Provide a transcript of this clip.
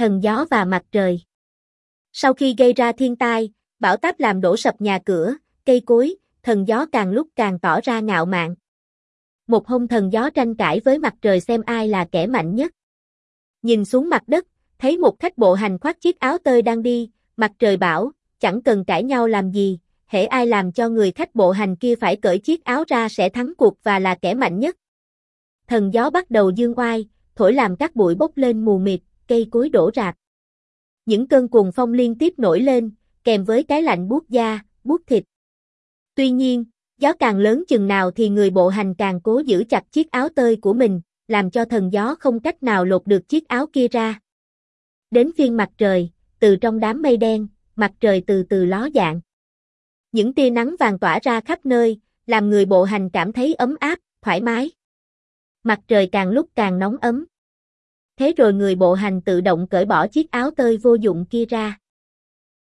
Thần gió và mặt trời Sau khi gây ra thiên tai, bão táp làm đổ sập nhà cửa, cây cối, thần gió càng lúc càng tỏ ra ngạo mạn. Một hôm thần gió tranh cãi với mặt trời xem ai là kẻ mạnh nhất. Nhìn xuống mặt đất, thấy một khách bộ hành khoác chiếc áo tơi đang đi, mặt trời bảo, chẳng cần cãi nhau làm gì, hễ ai làm cho người khách bộ hành kia phải cởi chiếc áo ra sẽ thắng cuộc và là kẻ mạnh nhất. Thần gió bắt đầu dương oai, thổi làm các bụi bốc lên mù mịt, cây cối đổ rạp. Những cơn cuồng phong liên tiếp nổi lên, kèm với cái lạnh buốt da, buốt thịt. Tuy nhiên, gió càng lớn chừng nào thì người bộ hành càng cố giữ chặt chiếc áo tơi của mình, làm cho thần gió không cách nào lột được chiếc áo kia ra. Đến phiên mặt trời, từ trong đám mây đen, mặt trời từ từ ló dạng. Những tia nắng vàng tỏa ra khắp nơi, làm người bộ hành cảm thấy ấm áp, thoải mái. Mặt trời càng lúc càng nóng ấm. Thế rồi người bộ hành tự động cởi bỏ chiếc áo tơi vô dụng kia ra.